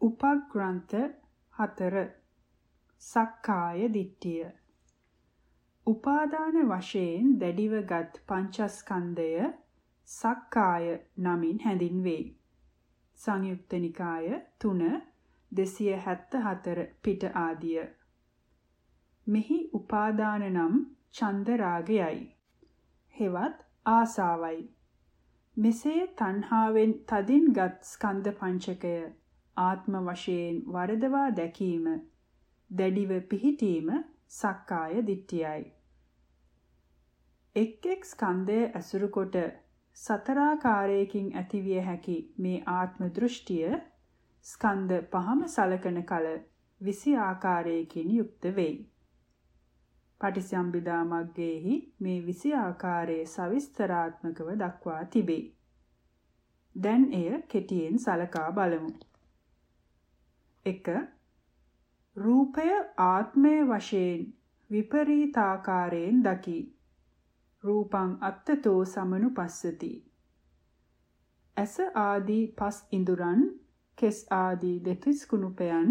උපග්‍රන්ථ 4 සක්කාය දිට්ඨිය උපාදාන වශයෙන් දැඩිවගත් පංචස්කන්ධය සක්කාය නමින් හැඳින්වේ. සංයුක්ත නිකාය 3 274 පිට ආදිය. මෙහි උපාදාන නම් චන්ද රාගයයි. හෙවත් ආසාවයි. මෙසේ තණ්හාවෙන් තදින්ගත් ස්කන්ධ පංචකය ආත්ම වශයෙන් වරදවා දැකීම දැඩිව පිහිටීම සක්කාය දිට්ඨියයි. එක් එක් ස්කන්ධය ඇසුරු කොට සතරාකාරයකින් ඇතිවිය හැකි මේ ආත්ම දෘෂ්ටිය ස්කන්ධ පහම සලකන කල 20 ආකාරයකින් යුක්ත වෙයි. පටිසම්භිදා මග්ගයේහි මේ 20 ආකාරයේ සවිස්තරාත්මකව දක්වා තිබේ. දැන් එය කෙටියෙන් සලකා බලමු. 1. රූපය ආත්මය වශයෙන් විපරීතාකාරයෙන් දකි. රූපං අත්තතෝ සමනුපස්සති. ඇස ආදී පස් ඉඳුරන්, කෙස් ආදී දෙතිස් කුණුපයන්,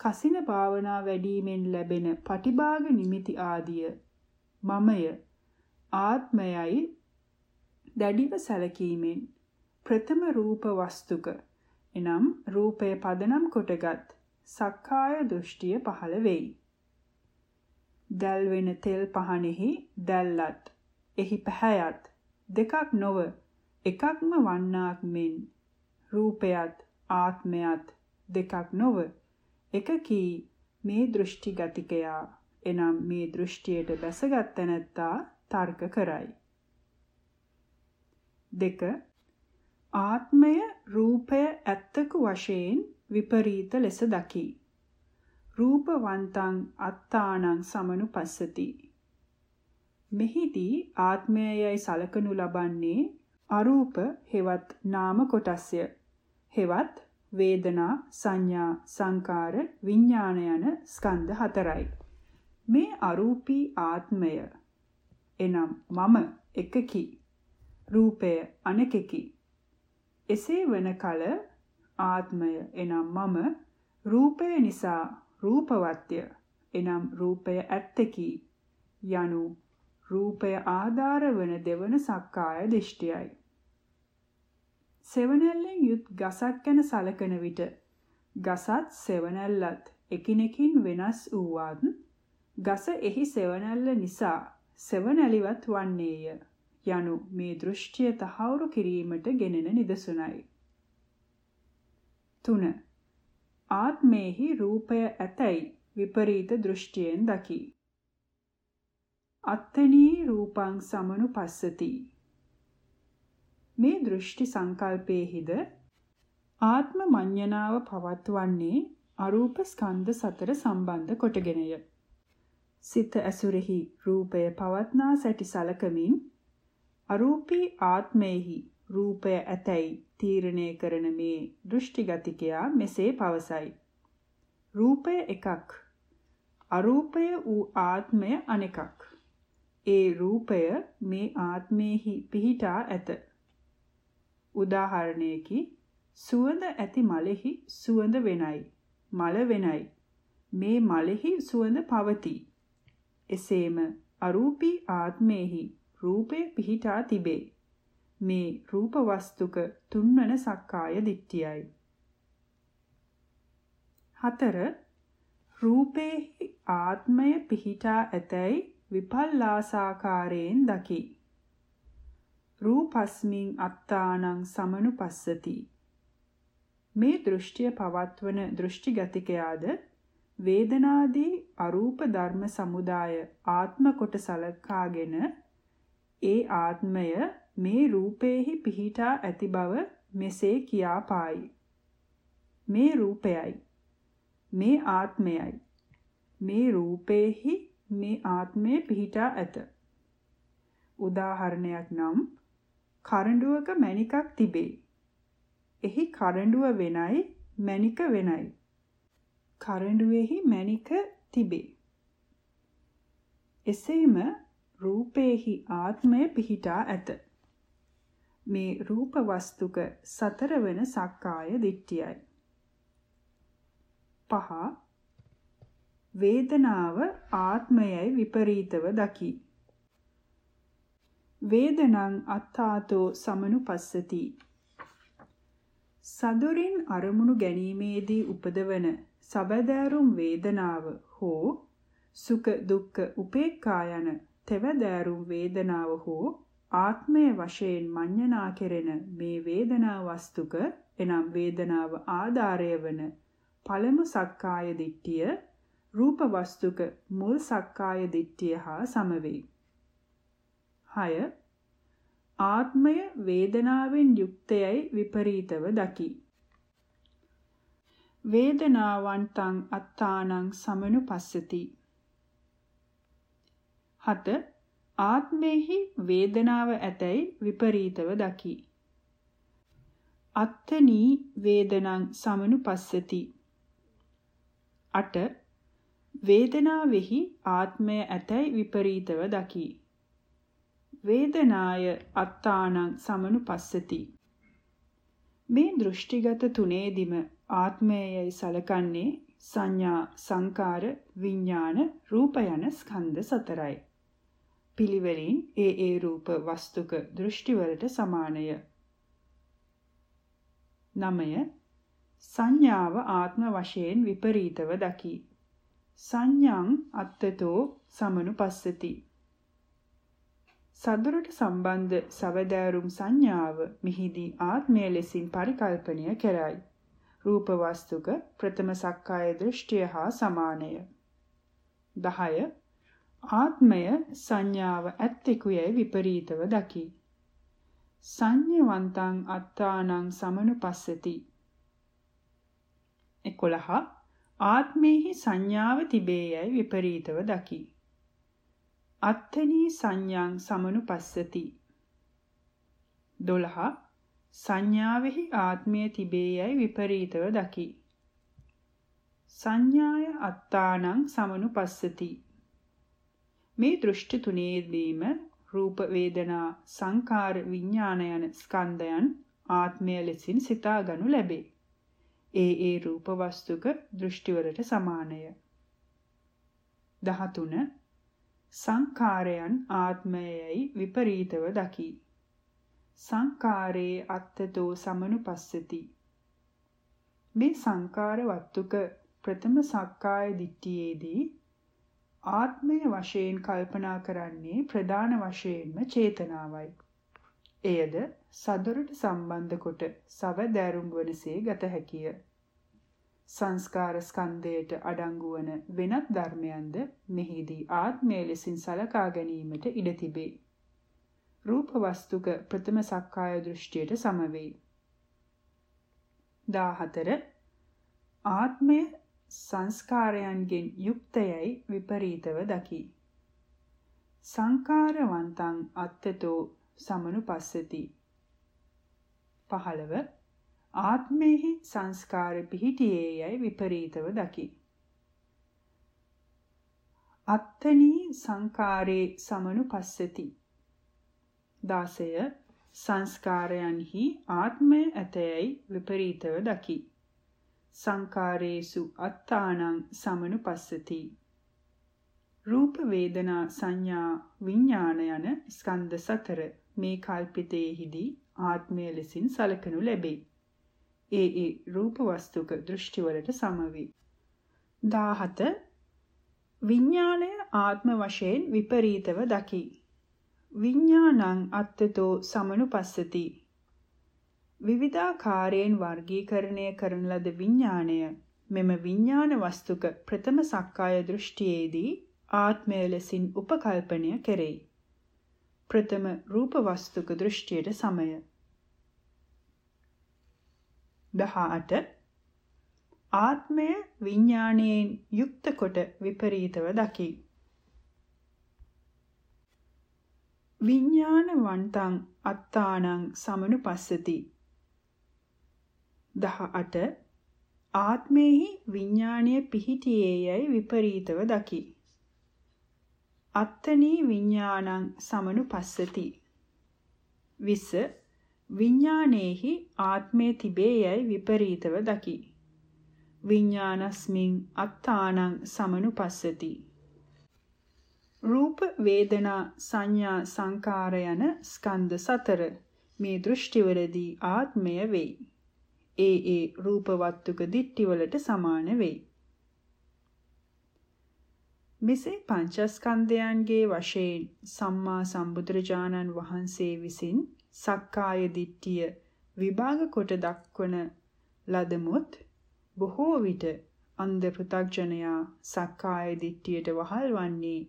කසින භාවනා වැඩිමෙන් ලැබෙන පටිභාග නිමිති ආදිය මමය ආත්මයයි දැඩිව සැලකීමෙන් ප්‍රථම රූප වස්තුක එනම් රූපය පදනම් කොටගත් සක්කාය දෘෂ්ටිය පහළ වෙයි. දැල් වෙන තෙල් පහනෙහි දැල්ලත් එහි පැහැයත් දෙකක් නොව එකක්ම වන්නාක් මෙන් රූපයත් ආත්මයත් දෙකක් නොව එකකී මේ දෘෂ්ටි ගතිකයා එනම් මේ දෘෂ්ටියට බැසගත් තැනැත්තා තර්ක කරයි. දෙක ආත්මය රූපය ඇත්තකු වශයෙන් විපරීත ලෙස දකි. රූපවන්තං අත්තානං සමනුපස්සති. මෙහිදී ආත්මයයි සලකනු ලබන්නේ අරූප හෙවත් නාම කොටස්ය. හෙවත් වේදනා සංඥා සංකාර විඥාන යන ස්කන්ධ හතරයි. මේ අරූපී ආත්මය එනම් මම එකකි රූපය අනෙකකි. එසේ වන කල ආත්මය එනම් මම රූපය නිසා රූපවත්ය එනම් රූපය ඇත්තකි යනු රූපය ආධාර වන දෙවන සක්කාය දිෂ්ටියයි. සෙවණැල්ලෙන් යුත් ගසක් ගැන සලකන විට ගසත් සෙවණැල්ලත් එකිනෙකින් වෙනස් වූවත් ගස එහි සෙවණැල්ල නිසා සෙවණැලිවත් වන්නේය යනු මේ දෘෂ්ටිය තහවුරු කිරීමට ගෙනෙන නිදසුනයි. 3. ආත්මේහි රූපය ඇතැයි විපරීත දෘෂ්ටියෙන් දකි. අත්තනී රූපං සමනුපස්සති මේ දෘෂ්ටි සංකල්පයේහිද ආත්ම මඤ්ඤණාව පවත්වන්නේ අරූප ස්කන්ධ සතර සම්බන්ධ කොටගෙනය. සිත ඇසුරෙහි රූපය පවත්නා සැටි සලකමින් අරූපී ආත්මයේහි රූපය ඇතැයි තීරණය කරන මේ දෘෂ්ටිගතිකයා මෙසේ පවසයි. රූපය එකක් අරූපය වූ ආත්මය අනෙකක්. ඒ රූපය මේ ආත්මේහි පිහිටා ඇත. උදාහරණයකි සුවඳ ඇති මලෙහි සුවඳ වෙනයි. මල වෙනයි. මේ මලෙහි සුවඳ පවතී. එසේම අරූපී ආත්මේහි රූපය පිහිටා තිබේ. මේ රූප වස්තුක තුන්වන සක්කාය දිට්ඨියයි. 4 රූපේහි ආත්මය පිහිටා ඇතැයි විපල්ලාසාකාරයෙන් දකි. රූපස්මින් අත්තානං සමනුපස්සති. මේ දෘෂ්ටිය පවත්වන දෘෂ්ටිගතිකයාද වේදනාදී අරූප ධර්ම සමුදාය ආත්ම කොට සලකාගෙන ඒ ආත්මය මේ රූපේහි පිහිටා ඇති බව මෙසේ කියා පායි. මේ රූපයයි. මේ ආත්මයයි. මේ රූපේහි මේ ආත්මය පිහිටා ඇත. උදාහරණයක් නම් කරඬුවක මණිකක් තිබේ. එහි කරඬුව වෙනයි මණික වෙනයි. කරඬුවේහි මණික තිබේ. එසේම රූපේහි ආත්මය පිහිටා ඇත. මේ රූප වස්තුක සතරවන සක්කාය දිට්ඨියයි. පහ වේදනාව ආත්මයයි විපරීතව දකි. වේදනං අත්තාතෝ සමනුපස්සති. සදොරින් අරමුණු ගැනීමේදී උපදවන සබදෑරුම් වේදනාව හෝ සුඛ දුක්ඛ උපේක්ඛා යන තෙවදෑරුම් වේදනාව හෝ ආත්මය වශයෙන් මඤ්ඤණා කෙරෙන මේ වේදනා වස්තුක එනම් වේදනාව ආධාරය වන පළමු සක්කාය දිට්ඨිය රූප වස්තුක මුල් සක්කාය දිට්ඨිය හා සමවේ. 6 ආත්මය වේදනාවෙන් යුක්තයයි විපරීතව දකි. වේදනාවන්තං අත්තානං සමනුපස්සති. 7 ආත්මේහි වේදනාව ඇතැයි විපරීතව දකි. අත්තනී වේදනං සමනුපස්සති. 8 වේදනාවෙහි ආත්මය ඇතැයි විපරීතව දකි. වේදනාය අත්තානං සමනුපස්සති. මේ දෘෂ්ටිගත තුනේදිම ආත්මයයි සලකන්නේ සංඥා සංකාර විඥාන රූප යන ස්කන්ධ සතරයි. පිළිවෙලින් ඒ ඒ රූප වස්තුක දෘෂ්ටිවලට සමානය. නමය සංඥාව ආත්ම වශයෙන් විපරීතව දකි. සංඥං අත්තතෝ සමනුපස්සති. සදරට සම්බන්ධ සවදෑරුම් සංඥාව මිහිදී ආත්මය ලෙසින් පරිකල්පනය කරයි. රූප වස්තුක ප්‍රථම සක්කාය දෘෂ්ටිය හා සමානය. 10. ආත්මය සංඥාව ඇත්තෙකුයයි විපරීතව දකි. සංඤ්ඤවන්තං අත්තානං සමනුපස්සති. 11. ආත්මේහි සංඥාව තිබේයයි විපරීතව දකි. අත්තනී සංඥාං සමනුපස්සති 12 සංඥාවෙහි ආත්මය තිබේයයි විපරීතව දකි සංඥාය අත්තානං සමනුපස්සති මේ දෘෂ්ටි තුනේදීම රූප වේදනා සංකාර විඥාන යන ස්කන්ධයන් ආත්මය ලෙසින් සිතාගනු ලැබේ ඒ ඒ රූප වස්තුක දෘෂ්ටිවලට සමානය 13 සංඛාරයන් ආත්මයයි විපරීතව දකි. සංඛාරේ අත්තතෝ සමනුපස්සති. මේ සංඛාර වත්තුක ප්‍රථම සක්කාය දිට්ඨියේදී ආත්මය වශයෙන් කල්පනා කරන්නේ ප්‍රධාන වශයෙන්ම චේතනාවයි. එයද සදොරට සම්බන්ධ කොට සව දැරුම් වනසේ ගත හැකිය. සංස්කාර ස්කන්ධයට අඩංගු වන වෙනත් ධර්මයන්ද මෙහිදී ආත්මය ලෙසින් සලකා ගැනීමට ඉඩ තිබේ. රූප වස්තුක ප්‍රථම සක්කාය දෘෂ්ටියට සමවේ. 14 ආත්මය සංස්කාරයන්ගෙන් යුක්තයයි විපරීතව දකි. සංකාරවන්තං අත්තතෝ සමනුපස්සති. 15 ආත්මේහි සංස්කාර පිහිටියේ යයි විපරීතව දකි. අත්තනී සංකාරේ සමනුපස්සති. 16 සංස්කාරයන්හි ආත්මය ඇතයයි විපරීතව දකි. සංකාරේසු අත්තානං සමනුපස්සති. රූප වේදනා සංඥා විඥාන යන ස්කන්ධ සතර මේ කල්පිතයේහිදී ආත්මය ලෙසින් සලකනු ලැබේ. ඒ ඒ රූප වස්තුක දෘෂ්ටිවලට සමවේ. 17 විඥාණය ආත්ම වශයෙන් විපරීතව දකි. විඥානං අත්තතෝ සමනුපස්සති. විවිධාකාරයෙන් වර්ගීකරණය කරන ලද විඥාණය මෙම විඥාන වස්තුක ප්‍රථම සක්කාය දෘෂ්ටියේදී ආත්මය ලෙසින් උපකල්පනය කෙරෙයි. ප්‍රථම රූප වස්තුක දෘෂ්ටියට සමය. 18 ආත්මය විඥාණයෙන් යුක්ත කොට විපරීතව දකි. විඥානවන්තං අත්තානං සමනුපස්සති. 18 ආත්මේහි විඥාණය පිහිටියේයයි විපරීතව දකි. අත්තනී විඥානං සමනුපස්සති. 20 විඥානයේහි ආත්මය තිබේ යයි විපරීතව දකි. විඥානස්මින් අත්තානං සමනුපස්සති රූප වේදනා සංඥා සංකාර යන ස්කන්ධ සතර මේ දෘෂ්ටිවලදී ආත්මය වෙයි. ඒ ඒ රූපවත්තුක දිට්ටිවලට සමාන වෙයි. මෙසේ පංචස්කන්ධයන්ගේ වශයෙන් සම්මා සම්බුදුරජාණන් වහන්සේ විසින් සක්කාය දිට්ඨිය විභාග කොට දක්වන ලදමුත් බොහෝ විට අන්ධ පෘථග්ජනයා සක්කාය දිට්ඨියට වහල් වන්නේ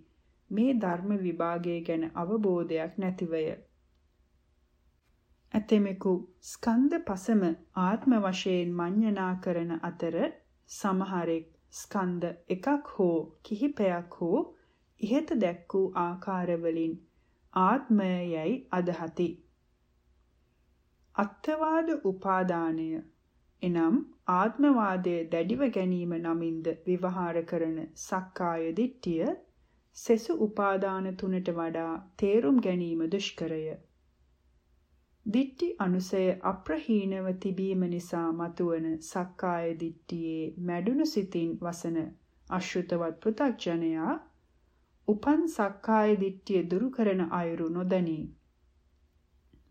මේ ධර්ම විභාගය ගැන අවබෝධයක් නැතිවය. ඇතෙමෙකු ස්කන්ධ පසම ආත්ම වශයෙන් මඤ්ඤණා කරන අතර සමහරෙක් ස්කන්ධ එකක් හෝ කිහිපයක් හෝ ඉහත දැක් වූ ආකාරවලින් ආත්මයයි අදහති. අත්වාද උපාදානය එනම් ආත්මවාදය දැඩිව ගැනීම නමින්ද විවහාර කරන සක්කාය දිට්ඨිය සෙසු උපාදාන තුනට වඩා තේරුම් ගැනීම දුෂ්කරය. දිට්ඨි අනුසය අප්‍රහීනව තිබීම නිසා මතුවන සක්කාය දිට්ඨියේ මැඩුණු සිතින් වසන අශෘතවත් පෘථග්ජනයා උපන් සක්කාය දිට්ඨිය දුරු කරන අයුරු නොදනී.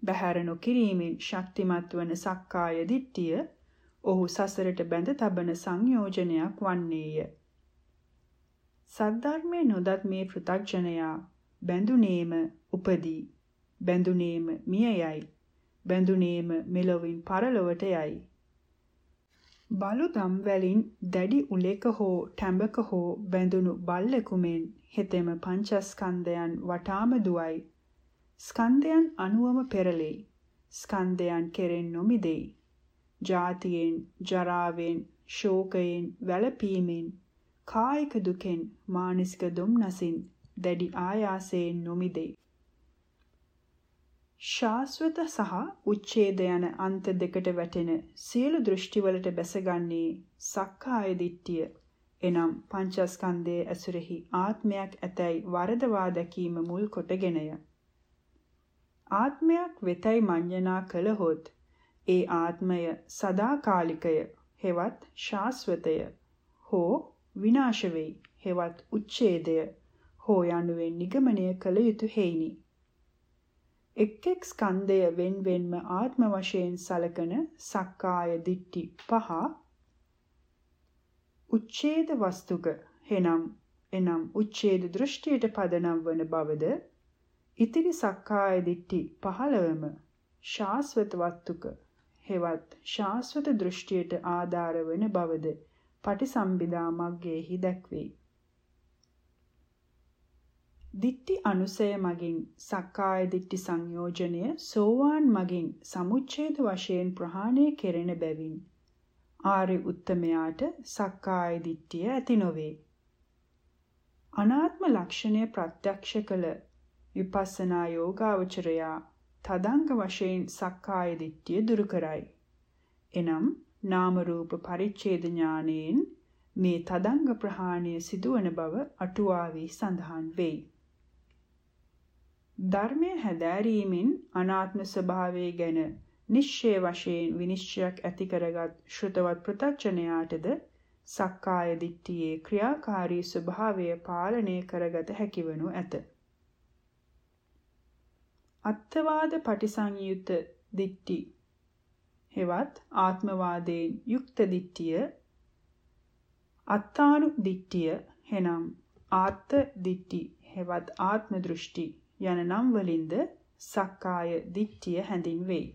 බහැර නොකිරීමෙන් ශක්තිමත් වන සක්කාය දිට්ඨිය ඔහු සසරට බැඳ තබන සංයෝජනයක් වන්නේය. සද්ධර්මයේ නොදත් මේ පෘථග්ජනයා බැඳුනේම උපදී. බැඳුනේම මිය යයි. බැඳුනේම මෙලොවින් පරලොවට යයි. බලු දම් වලින් දැඩි උලෙක හෝ ටැඹක හෝ බැඳුණු බල්ලෙකු මෙන් හෙතෙම පංචස්කන්ධයන් වටාම දුවයි. ස්කන්ධයන් අනුවම පෙරලෙයි. ස්කන්ධයන් කෙරෙන් නොමිදෙයි. ජාතියෙන්, ජරාවෙන්, ශෝකයෙන්, වැළපීමෙන්, කායික දුකෙන්, මානසික දුම්නසින්, දැඩි ආයාසයෙන් නොමිදෙයි. ශාස්වත සහ උච්ඡේද යන අන්ත දෙකට වැටෙන සියලු දෘෂ්ටිවලට බැසගන්නේ සක්කාය දිට්ඨිය එනම් පංචස්කන්ධයේ ඇසුරෙහි ආත්මයක් ඇතැයි වරදවා දැකීම මුල් කොටගෙනය. ආත්මයක් වෙතයි මඤ්ඤණා කළහොත් ඒ ආත්මය සදාකාලිකය හෙවත් ශාස්වතය හෝ විනාශ වෙයි හෙවත් උච්ඡේදය හෝ යනුවෙන් නිගමනය කළ යුතු හේිනි. එක් එක් ස්කන්ධය wen wenම ආත්ම වශයෙන් සලකන සක්කාය දිට්ටි පහ උච්ඡේද වස්තුක හෙනම් එනම් උච්ඡේද දෘෂ්ටියට පදනම් වන බවද ඉතිරි සක්කාය දිට්ටි 15ම ශාස්වත වස්තුක හෙවත් ශාස්වත දෘෂ්ටියට ආධාර වන බවද පටිසම්භිදා මග්ගයේහි දැක්වේ. දිට්ටි අනුසය මගින් සක්කාය දිට්ටි සංයෝජනය සෝවාන් මගින් සමුච්ඡේද වශයෙන් ප්‍රහාණය කෙරෙන බැවින් ආර්ය උත්තමයාට සක්කාය දිට්ඨිය ඇති නොවේ. අනාත්ම ලක්ෂණය ප්‍රත්‍යක්ෂ කළ විපස්සනා යෝගාවචරයා තදංග වශයෙන් සක්කාය දිට්ඨිය දුරු කරයි. එනම් නාම රූප පරිච්ඡේද ඥානයෙන් මේ තදංග ප්‍රහාණය සිදුවන බව අටුවාවේ සඳහන් වෙයි. ධර්මය හැදෑරීමෙන් අනාත්ම ස්වභාවය ගැන නිශ්චය වශයෙන් විනිශ්චයක් ඇති කරගත් ශ්‍රුතවත් ප්‍රත්‍යඥයාටද සක්කාය දිට්ඨියේ ක්‍රියාකාරී ස්වභාවය පාලනය කරගත හැකිවනු ඇත. අත්වාද පටිසංයුත දිට්ටි හෙවත් ආත්මවාදයෙන් යුක්ත දිට්ඨිය. අත්තානු දිට්ඨිය හෙනම් ආත්ත දිට්ටි හෙවත් ආත්ම දෘෂ්ටි. යන නම් වලින්ද සක්කාය දිට්ඨිය හැඳින්වෙයි